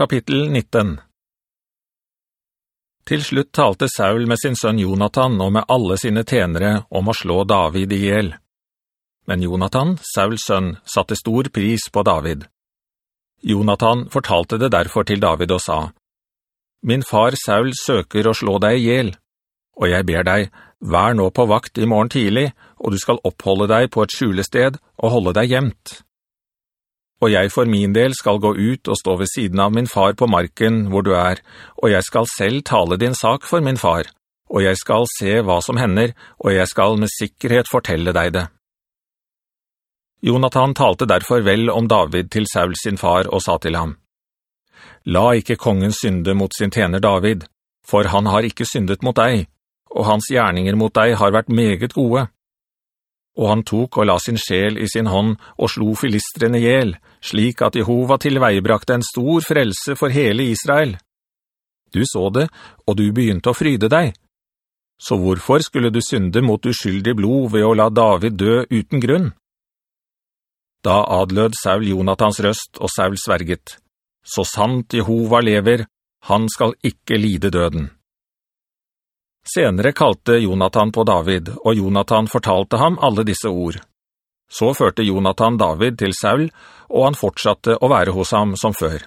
Kapittel 19 Til slutt talte Saul med sin sønn Jonathan og med alle sine tenere om å slå David ihjel. Men Jonathan, Sauls sønn, satte stor pris på David. Jonathan fortalte det derfor til David og sa, «Min far Saul søker å slå deg ihjel, og jeg ber deg, vær nå på vakt i morgen tidlig, og du skal oppholde deg på et skjulested og holde deg gjemt.» Og jeg for min del skal gå ut og stå ved siden av min far på marken hvor du er, og jeg skal selv tale din sak for min far, og jeg skal se hva som hender, og jeg skal med sikkerhet fortelle deg det. Jonathan talte derfor vel om David til Saul sin far og sa til ham, «La ikke kongen synde mot sin tjener David, for han har ikke syndet mot deg, og hans gjerninger mot deg har vært meget gode.» Og han tok og la sin sjel i sin hånd og slo filistrene ihjel, slik at Jehova tilveibrakte en stor frelse for hele Israel. Du så det, og du begynte å fryde deg. Så hvorfor skulle du synde mot uskyldig blod ved å la David dø uten grunn? Da adlød Saul Jonathans røst, og Saul sverget. Så sant Jehova lever, han skal ikke lide døden. Senere kalte Jonathan på David, og Jonathan fortalte ham alle disse ord. Så førte Jonathan David til Saul, og han fortsatte å være hos ham som før.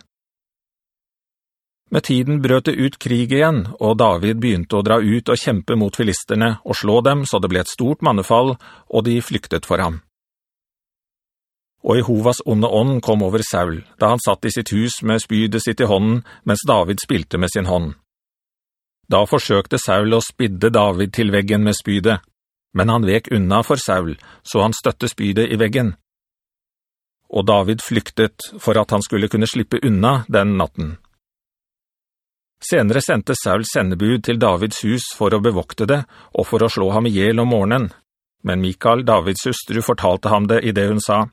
Med tiden brøt det ut krig igjen, og David begynte å dra ut og kjempe mot filisterne og slå dem så det ble et stort mannefall, og de flyktet for ham. Og Jehovas onde ånd kom over Saul, da han satt i sitt hus med spydet sitt i hånden, mens David spilte med sin hånd. Da forsøkte Saul å spidde David til veggen med spydet, men han vek unna for Saul, så han støtte spydet i veggen. Og David flyktet for at han skulle kunne slippe unna den natten. Senere sendte Saul sendebud til Davids hus for å bevokte det, og for å slå ham ihjel om morgenen. Men Mikael, Davids hustru, fortalte ham det i det hun sa.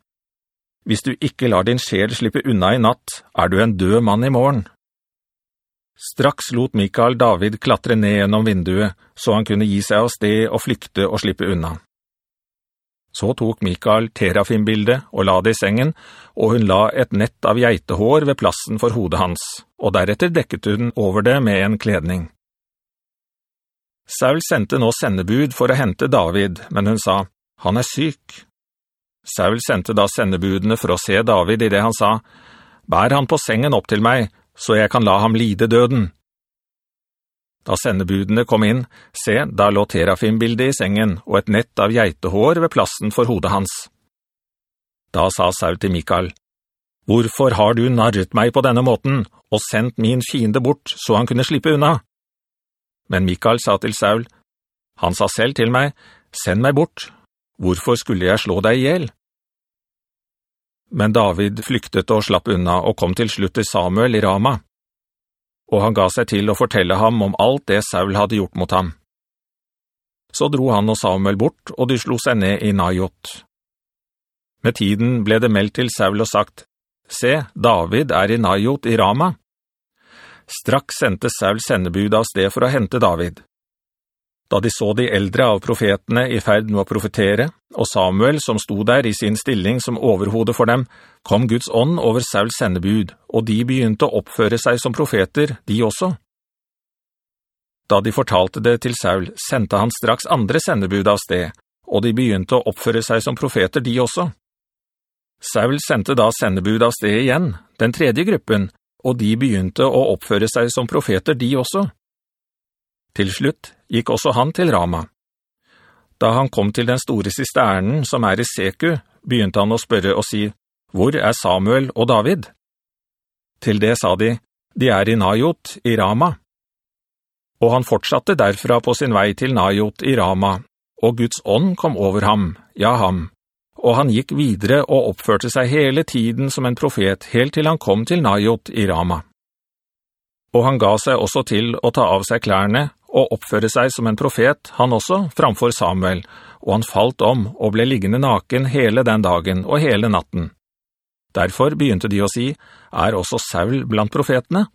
«Hvis du ikke lar din sjel slippe unna i natt, er du en død mann i morgen.» Straks lot Mikael David klatre ned gjennom vinduet, så han kunne gi seg av sted og flykte og slippe unna. Så tok Mikael terafimbildet og la det i sengen, og hun la et nett av geitehår ved plassen for hodet hans, og deretter dekket hun over det med en kledning. Saul sendte nå sendebud for å hente David, men hun sa, «Han er syk.» Saul sendte da sendebudene for å se David i det han sa, «Bær han på sengen opp til meg, så jeg kan la ham lide døden.» Da sendebudene kom inn, se, da lå terafimbildet i sengen og et nett av geitehår ved plassen for hodet hans. Da sa Saul til Mikael, «Hvorfor har du narret meg på denne måten, og sendt min fiende bort, så han kunne slippe unna?» Men Mikael sa til Saul, «Han sa selv til meg, send meg bort. Hvorfor skulle jeg slå deg ihjel?» Men David flyktet og slapp unna og kom til slutt til Samuel i Rama. Og han ga seg til å fortelle ham om alt det Saul hadde gjort mot ham. Så dro han og Samuel bort, og de slo seg ned i Najot. Med tiden ble det meldt til Saul og sagt, «Se, David er i Najot i Rama.» Straks sendte Saul sendebud av sted for å hente David. Da de så de eldre av profetene i ferd med å profetere, og Samuel som sto der i sin stilling som overhode for dem, kom Guds ånd over Sauls sendebud, og de begynte å oppføre seg som profeter, de også. Da de fortalte det til Saul, sendte han straks andre sendebud av sted, og de begynte å oppføre seg som profeter, de også. Saul sendte da sendebud av sted igjen, den tredje gruppen, og de begynte å oppføre seg som profeter, de også. Til slutt gikk også han til Rama. Da han kom til den store sisternen som er i Seku, begynte han å spørre og si, «Hvor er Samuel og David?» Til det sa de, «De er i Najot i Rama.» Og han fortsatte derfra på sin vei til Najot i Rama, og Guds ånd kom over ham, ja ham, og han gikk videre og oppførte seg hele tiden som en profet, helt til han kom til Najot i Rama. Og han ga seg også til å ta av seg klærne og oppføre seg som en profet, han også, framfor Samuel, og han falt om og ble liggende naken hele den dagen og hele natten. Derfor begynte de å si, er også Saul blant profetene?